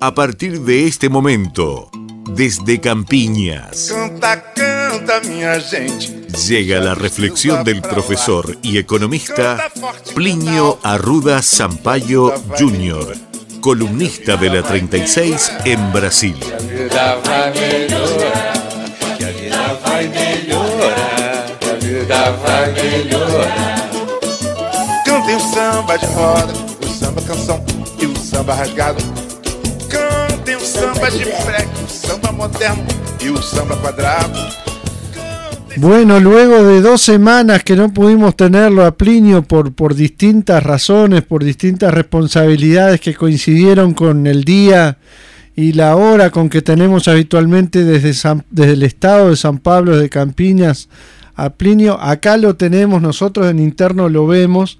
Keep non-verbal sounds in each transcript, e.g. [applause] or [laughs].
A partir de este momento, desde Campiñas. Canta, canta, minha gente. Llega la reflexión del profesor y economista Plinio Arruda Sampaio Jr., columnista de la 36 en Brasil. Cantem o samba de roda, o samba canção e o samba rasgado. Samba samba moderno samba. Bueno, luego de dos semanas que no pudimos tenerlo a Plinio por, por distintas razones, por distintas responsabilidades que coincidieron con el día y la hora con que tenemos habitualmente desde, desde el estado de San Pablo de Campiñas a Plinio. Acá lo tenemos, nosotros en interno lo vemos.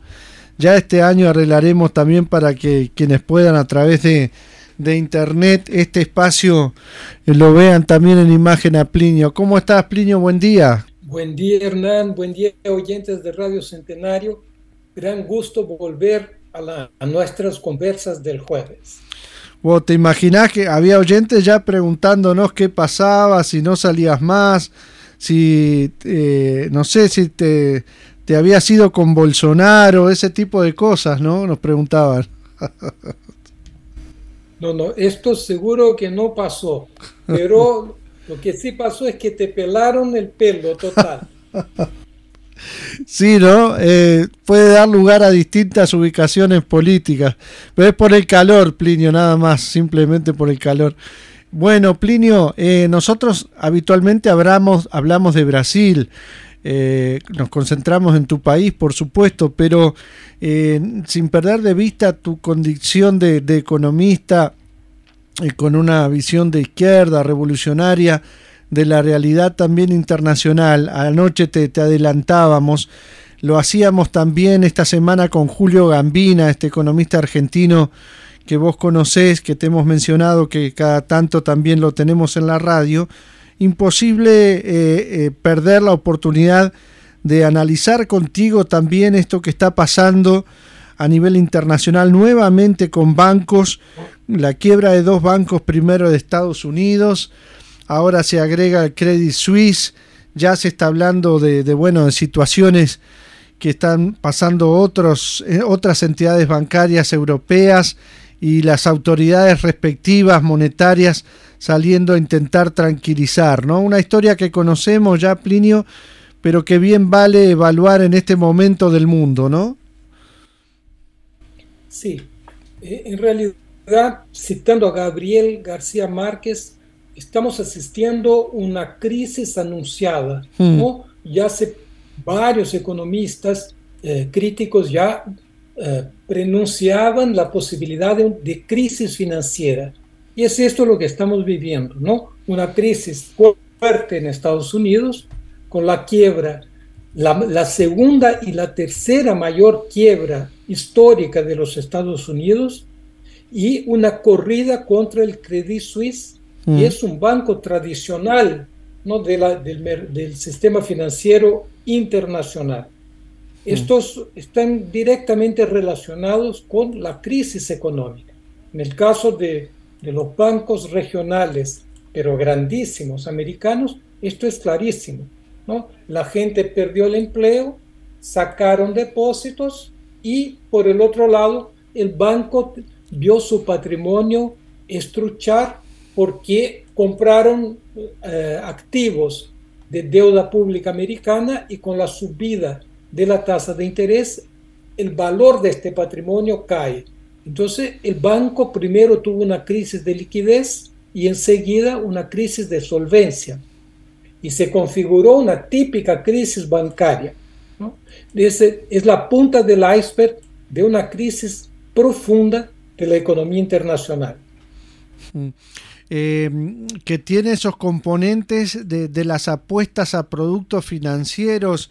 Ya este año arreglaremos también para que quienes puedan a través de, de internet este espacio eh, lo vean también en imagen a Plinio. ¿Cómo estás, Plinio? Buen día. Buen día, Hernán. Buen día, oyentes de Radio Centenario. Gran gusto volver a, a nuestras conversas del jueves. ¿Vos te imaginás que había oyentes ya preguntándonos qué pasaba, si no salías más, si, eh, no sé, si te, te habías ido con Bolsonaro, ese tipo de cosas, ¿no? Nos preguntaban. [laughs] No, no, esto seguro que no pasó, pero [laughs] lo que sí pasó es que te pelaron el pelo total. [laughs] Sí, ¿no? Eh, puede dar lugar a distintas ubicaciones políticas, pero es por el calor, Plinio, nada más, simplemente por el calor. Bueno, Plinio, eh, nosotros habitualmente hablamos, hablamos de Brasil, eh, nos concentramos en tu país, por supuesto, pero eh, sin perder de vista tu condición de, economista con una visión de izquierda, revolucionaria, de la realidad también internacional. Anoche te, te adelantábamos, lo hacíamos también esta semana con Julio Gambina, este economista argentino que vos conocés, que te hemos mencionado, que cada tanto también lo tenemos en la radio, imposible eh, eh, perder la oportunidad de analizar contigo también esto que está pasando a nivel internacional nuevamente con bancos, la quiebra de dos bancos primero de Estados Unidos, ahora se agrega el Credit Suisse, ya se está hablando de, bueno, de situaciones que están pasando otros, eh, otras entidades bancarias europeas y las autoridades respectivas monetarias saliendo a intentar tranquilizar, ¿no? Una historia que conocemos ya, Plinio, pero que bien vale evaluar en este momento del mundo, ¿no? Sí, eh, en realidad, citando a Gabriel García Márquez, estamos asistiendo a una crisis anunciada, ¿no? Hmm. Ya hace varios economistas eh, críticos ya eh, pronunciaban la posibilidad de, crisis financiera. Y es esto lo que estamos viviendo, ¿no? Una crisis fuerte en Estados Unidos, con la quiebra, la, la, segunda y la tercera mayor quiebra histórica de los Estados Unidos, y una corrida contra el Credit Suisse, mm. es un banco tradicional ¿no? de la, del, del sistema financiero internacional. Estos están directamente relacionados con la crisis económica. En el caso de, los bancos regionales, pero grandísimos americanos, esto es clarísimo. ¿no? La gente perdió el empleo, sacaron depósitos y por el otro lado, el banco vio su patrimonio estruchar porque compraron eh, activos de deuda pública americana y con la subida de la tasa de interés, el valor de este patrimonio cae. Entonces, el banco primero tuvo una crisis de liquidez y enseguida una crisis de solvencia. Y se configuró una típica crisis bancaria. Es, la punta del iceberg de una crisis profunda de la economía internacional. Mm. Eh, que tiene esos componentes de, de, las apuestas a productos financieros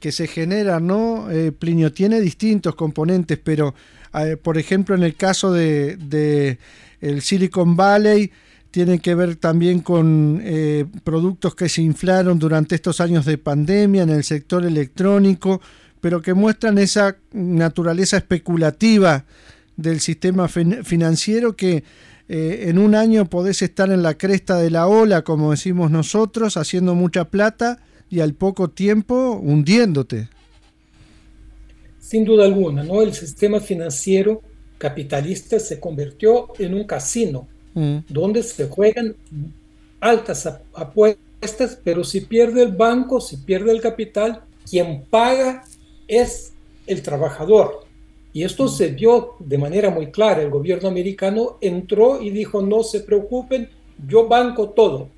que, se genera, ¿no? Eh, Plinio tiene distintos componentes, pero eh, por ejemplo en el caso de, el Silicon Valley tiene que ver también con eh, productos que se inflaron durante estos años de pandemia en el sector electrónico, pero que muestran esa naturaleza especulativa del sistema financiero que eh, en un año podés estar en la cresta de la ola, como decimos nosotros, haciendo mucha plata y al poco tiempo hundiéndote. Sin duda alguna, ¿no? El sistema financiero capitalista se convirtió en un casino mm. donde se juegan altas apuestas, pero si pierde el banco, si pierde el capital, quien paga es el trabajador. Y esto se vio de manera muy clara. El gobierno americano entró y dijo, no se preocupen, yo banco todo.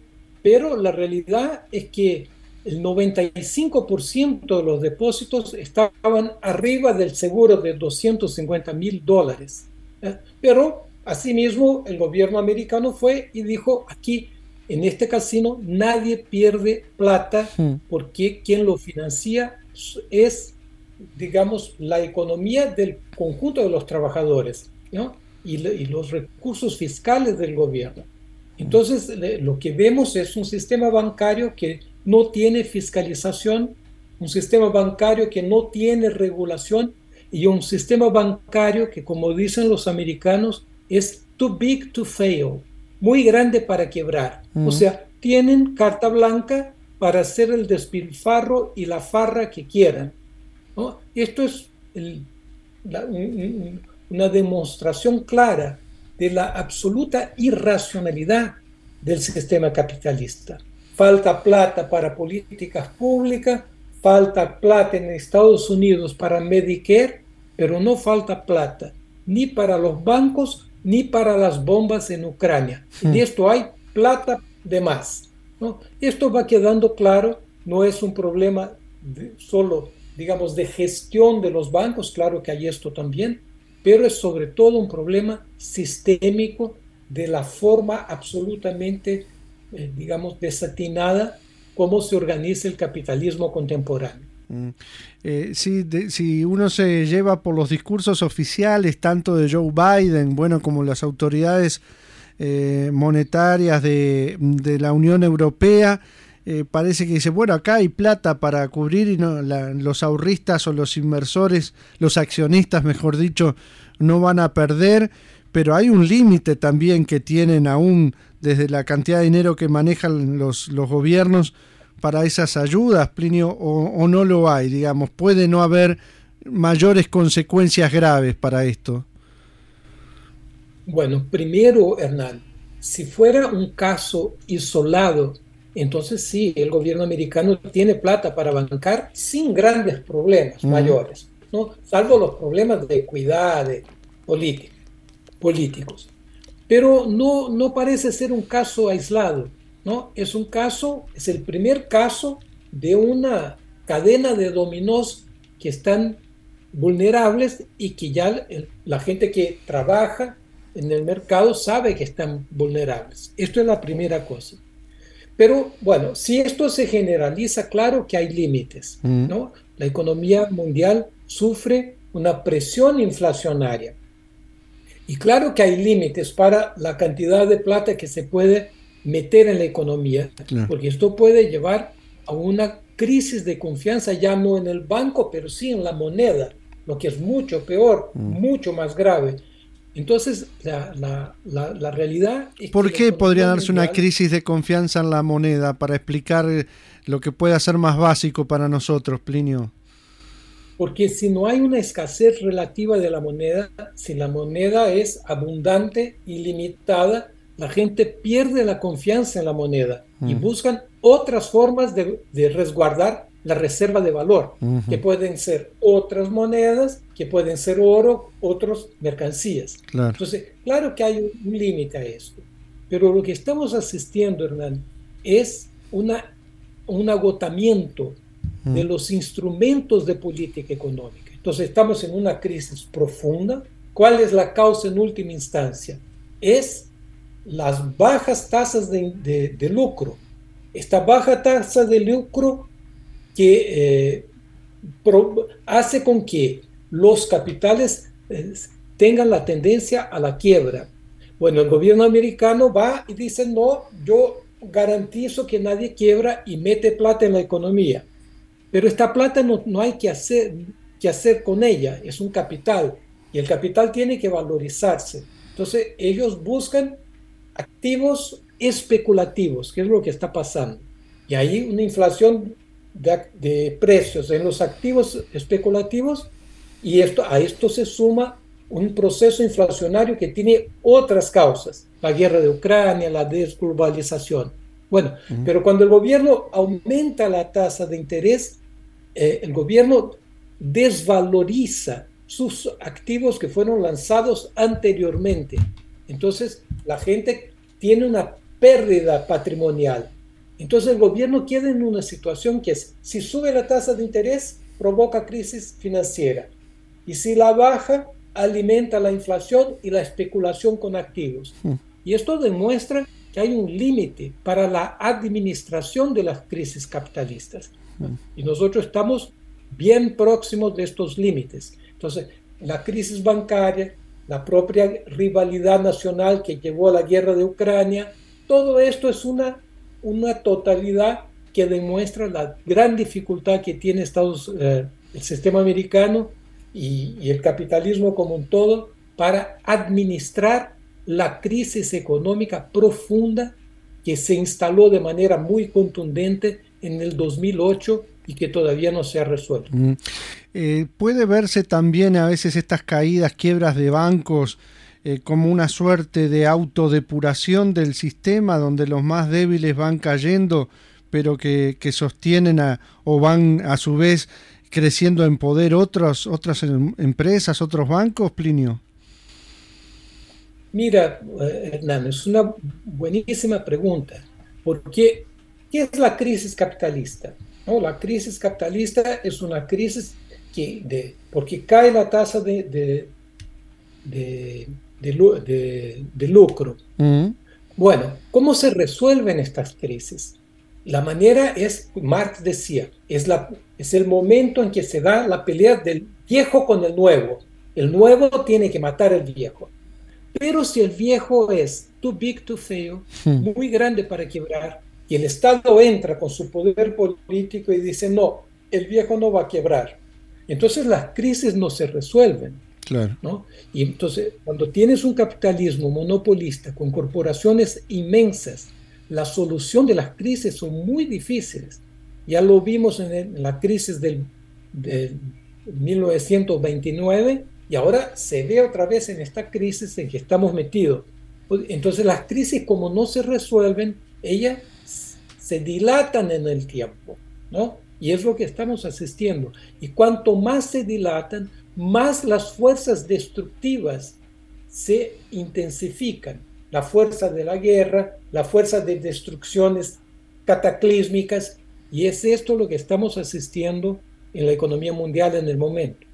Pero la realidad es que el 95% de los depósitos estaban arriba del seguro de 250 mil dólares. ¿eh? Pero asimismo el gobierno americano fue y dijo, aquí en este casino nadie pierde plata hmm. porque quien lo financia es, digamos, la economía del conjunto de los trabajadores y, y los recursos fiscales del gobierno. Entonces, lo que vemos es un sistema bancario que no tiene fiscalización, un sistema bancario que no tiene regulación y un sistema bancario que, como dicen los americanos, es too big to fail, muy grande para quebrar. O sea, tienen carta blanca para hacer el despilfarro y la farra que quieran. Esto es una demostración clara de la absoluta irracionalidad del sistema capitalista falta plata para políticas públicas, falta plata en Estados Unidos para Medicare, pero no falta plata ni para los bancos ni para las bombas en Ucrania. Y hmm. esto hay plata de más. ¿no? Esto va quedando claro, no es un problema solo, digamos, de gestión de los bancos, claro que hay esto también, pero es sobre todo un problema sistémico de la forma absolutamente eh, digamos, desatinada cómo se organiza el capitalismo contemporáneo. Mm. Eh, si uno se lleva por los discursos oficiales, tanto de Joe Biden, bueno, como las autoridades eh, monetarias de, la Unión Europea, parece que dice, bueno, acá hay plata para cubrir y los ahorristas o los inversores, los accionistas, mejor dicho, no van a perder, pero hay un límite también que tienen aún desde la cantidad de dinero que manejan los, los gobiernos para esas ayudas, Plinio, o, no lo hay, digamos, puede no haber mayores consecuencias graves para esto. Bueno, primero, Hernán, si fuera un caso isolado, entonces sí, el gobierno americano tiene plata para bancar sin grandes problemas mayores, ¿no? salvo los problemas de equidad de políticos. Pero no, no parece ser un caso aislado, ¿no? Es un caso, es el primer caso de una cadena de dominós que están vulnerables y que ya la gente que trabaja en el mercado sabe que están vulnerables. Esto es la primera cosa. Pero bueno, si esto se generaliza, claro que hay límites, mm. ¿no? La economía mundial sufre una presión inflacionaria. Y claro que hay límites para la cantidad de plata que se puede meter en la economía, porque esto puede llevar a una crisis de confianza ya no en el banco, pero sí en la moneda, lo que es mucho peor, mm. mucho más grave. Entonces, la, la, la, realidad... Es ¿Por qué podría darse una crisis de confianza en la moneda para explicar lo que puede ser más básico para nosotros, Plinio? Porque si no hay una escasez relativa de la moneda, si la moneda es abundante y limitada, la gente pierde la confianza en la moneda y mm. buscan otras formas de, resguardar la reserva de valor, que pueden ser otras monedas, que pueden ser oro, otras mercancías. Entonces, claro que hay un, límite a esto, pero lo que estamos asistiendo, Hernán, es una, un agotamiento de los instrumentos de política económica. Entonces estamos en una crisis profunda. ¿Cuál es la causa en última instancia? Es las bajas tasas de, lucro. Esta baja tasa de lucro que eh, hace con que los capitales eh, tengan la tendencia a la quiebra. Bueno, el gobierno americano va y dice, no, yo garantizo que nadie quiebra y mete plata en la economía. Pero esta plata no, no hay que hacer, que hacer con ella, es un capital. y el capital tiene que valorizarse. Entonces ellos buscan activos especulativos, que es lo que está pasando. Y hay una inflación de, precios en los activos especulativos y esto, a esto se suma un proceso inflacionario que tiene otras causas, la guerra de Ucrania, la desglobalización. Bueno, pero cuando el gobierno aumenta la tasa de interés, eh, el gobierno desvaloriza sus activos que fueron lanzados anteriormente. Entonces, la gente tiene una pérdida patrimonial. Entonces, el gobierno queda en una situación que es, si sube la tasa de interés, provoca crisis financiera. Y si la baja, alimenta la inflación y la especulación con activos. Hmm. Y esto demuestra que hay un límite para la administración de las crisis capitalistas. Hmm. Y nosotros estamos bien próximos de estos límites. Entonces, la crisis bancaria, la propia rivalidad nacional que llevó a la guerra de Ucrania, todo esto es una, una totalidad que demuestra la gran dificultad que tiene Estados, eh, el sistema americano y, y el capitalismo como un todo para administrar la crisis económica profunda que se instaló de manera muy contundente en el 2008 y que todavía no se ha resuelto. Mm. Eh, puede verse también a veces estas caídas, quiebras de bancos, eh, como una suerte de autodepuración del sistema donde los más débiles van cayendo, pero que, sostienen a, o van a su vez creciendo en poder otras em, empresas, otros bancos, Plinio? Mira, eh, Hernán, es una buenísima pregunta, porque ¿qué es la crisis capitalista? La crisis capitalista es una crisis que de, porque cae la tasa de, de, de, lucro. Mm. Bueno, ¿cómo se resuelven estas crisis? La manera es, Marx decía, es, la, es el momento en que se da la pelea del viejo con el nuevo. El nuevo tiene que matar al viejo. Pero si el viejo es too big to fail, hmm. muy grande para quebrar, y el Estado entra con su poder político y dice, no, el viejo no va a quebrar. Entonces las crisis no se resuelven. Claro. ¿no? Y entonces, cuando tienes un capitalismo monopolista con corporaciones inmensas, la solución de las crisis son muy difíciles. Ya lo vimos en, la crisis del, de 1929 y ahora se ve otra vez en esta crisis en que estamos metidos. Entonces las crisis como no se resuelven, ellas se dilatan en el tiempo, ¿no? Y es lo que estamos asistiendo. Y cuanto más se dilatan, más las fuerzas destructivas se intensifican. La fuerza de la guerra, la fuerza de destrucciones cataclísmicas, y es esto lo que estamos asistiendo en la economía mundial en el momento.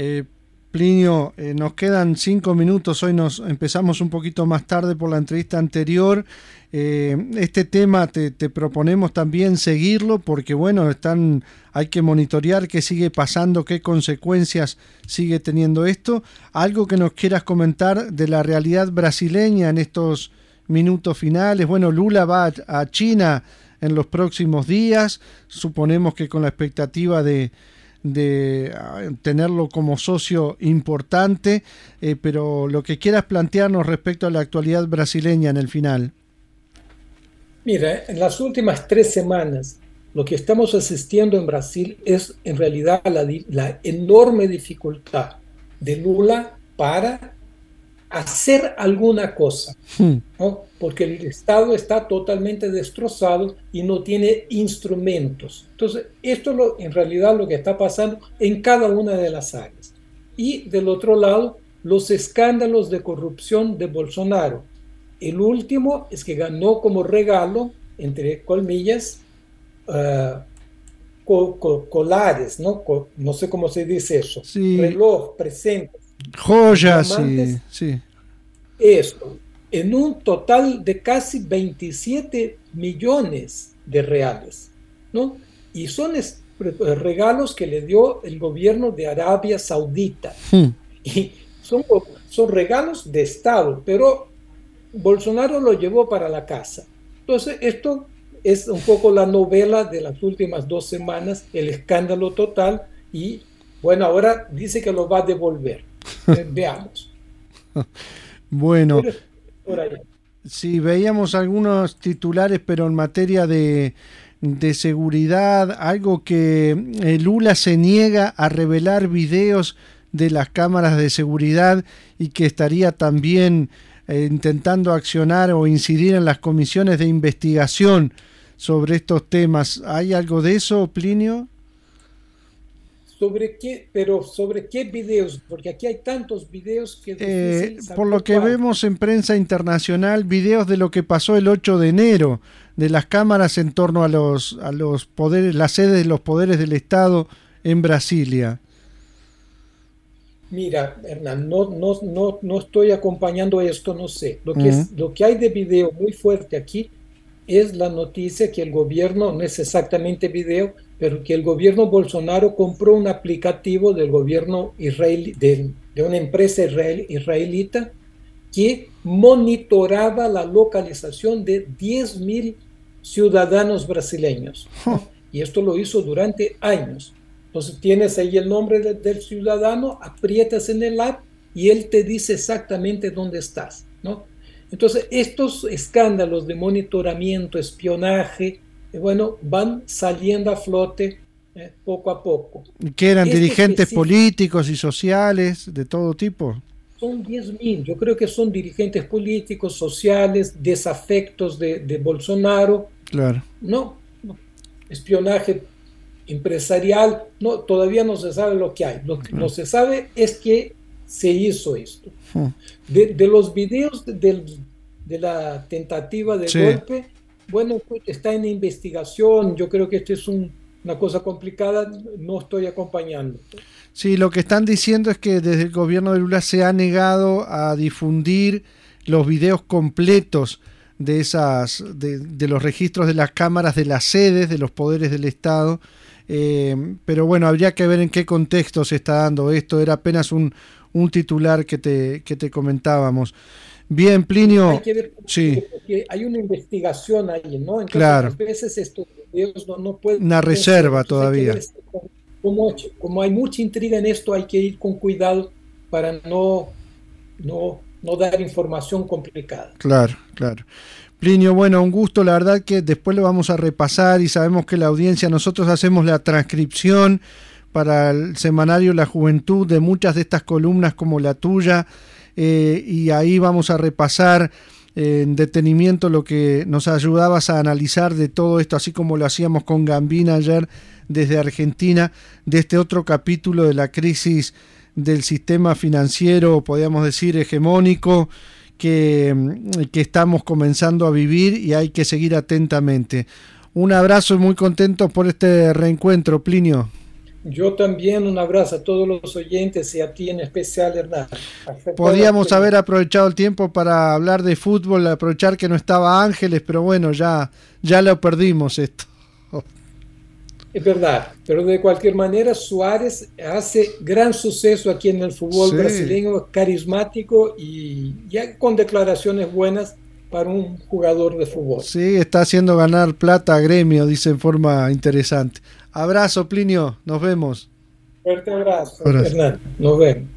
Eh, Plinio, eh, nos quedan cinco minutos, hoy nos empezamos un poquito más tarde por la entrevista anterior eh, este tema te, proponemos también seguirlo porque bueno, están, hay que monitorear qué sigue pasando, qué consecuencias sigue teniendo esto. Algo que nos quieras comentar de la realidad brasileña en estos minutos finales. Bueno, Lula va a, China en los próximos días, suponemos que con la expectativa de, de ah, tenerlo como socio importante, eh, pero lo que quieras plantearnos respecto a la actualidad brasileña en el final. Mira, en las últimas tres semanas, lo que estamos asistiendo en Brasil es en realidad la, enorme dificultad de Lula para hacer alguna cosa, hmm. porque el Estado está totalmente destrozado y no tiene instrumentos. Entonces, esto es en realidad lo que está pasando en cada una de las áreas. Y del otro lado, los escándalos de corrupción de Bolsonaro, el último es que ganó como regalo, entre colmillas, uh, colares, ¿no? no sé cómo se dice eso. Reloj, presente. Joyas, sí, sí. Eso, en un total de casi 27 millones de reales, ¿no? Y son regalos que le dio el gobierno de Arabia Saudita. Hmm. Y son, son regalos de Estado, pero Bolsonaro lo llevó para la casa. Entonces, esto es un poco la novela de las últimas dos semanas, el escándalo total y Bueno, ahora dice que lo va a devolver. [laughs] Veamos. bueno. Sí, veíamos algunos titulares, pero en materia de, de seguridad, algo que eh, Lula se niega a revelar videos de las cámaras de seguridad y que estaría también eh, intentando accionar o incidir en las comisiones de investigación sobre estos temas. ¿Hay algo de eso, Plinio? ¿Sobre qué? Pero ¿sobre qué videos? Porque aquí hay tantos videos que... Eh, por lo que vemos en prensa internacional, videos de lo que pasó el 8 de enero, de las cámaras en torno a los, a los poderes, las sedes de los poderes del Estado en Brasilia. Mira, Hernán, no, no, no, no estoy acompañando esto, no sé. Lo que, es, lo que hay de video muy fuerte aquí es la noticia que el gobierno, no es exactamente video, pero que el gobierno Bolsonaro compró un aplicativo del gobierno israelí, de, una empresa israelita que monitoraba la localización de 10.000 ciudadanos brasileños. Y esto lo hizo durante años. Entonces tienes ahí el nombre del ciudadano, aprietas en el app y él te dice exactamente dónde estás. ¿no? Entonces estos escándalos de monitoramiento, espionaje, eh, bueno, van saliendo a flote eh, poco a poco. ¿Que eran este dirigentes políticos y sociales de todo tipo? Son 10.000, yo creo que son dirigentes políticos, sociales, desafectos de, Bolsonaro. Claro. No, espionaje empresarial, no, todavía no se sabe lo que hay. Lo que no se sabe es que se hizo esto. Hmm. De, los videos de, la tentativa de golpe, bueno, pues, está en investigación, yo creo que esto es una cosa complicada, no estoy acompañando. Sí, lo que están diciendo es que desde el gobierno de Lula se ha negado a difundir los videos completos de esas de, de los registros de las cámaras de las sedes de los poderes del Estado. Eh, pero bueno, habría que ver en qué contexto se está dando esto. Era apenas un, un titular que te, que te comentábamos. Bien, Plinio. Hay que ver sí. porque hay una investigación ahí, ¿no? Entonces, claro. A veces estos videos no, no pueden. Una reserva todavía. Como, como, hay mucha intriga en esto, hay que ir con cuidado para no, no, no dar información complicada. Claro, claro. Plinio, bueno, un gusto, la verdad que después lo vamos a repasar y sabemos que la audiencia, nosotros hacemos la transcripción para el semanario La Juventud de muchas de estas columnas como la tuya eh, y ahí vamos a repasar en detenimiento lo que nos ayudabas a analizar de todo esto, así como lo hacíamos con Gambina ayer desde Argentina, de este otro capítulo de la crisis del sistema financiero, podríamos decir, hegemónico, que, que estamos comenzando a vivir y hay que seguir atentamente. Un abrazo y muy contento por este reencuentro, Plinio. Yo también un abrazo a todos los oyentes y a ti en especial, Hernán. Podíamos haber aprovechado el tiempo para hablar de fútbol, aprovechar que no estaba Ángeles, pero bueno, ya, ya lo perdimos esto. Es verdad, pero de cualquier manera Suárez hace gran suceso aquí en el fútbol brasileño, carismático y ya con declaraciones buenas para un jugador de fútbol. Sí, está haciendo ganar plata a gremio, dice en forma interesante. Abrazo, Plinio. Nos vemos. Fuerte abrazo, abrazo. Nos vemos.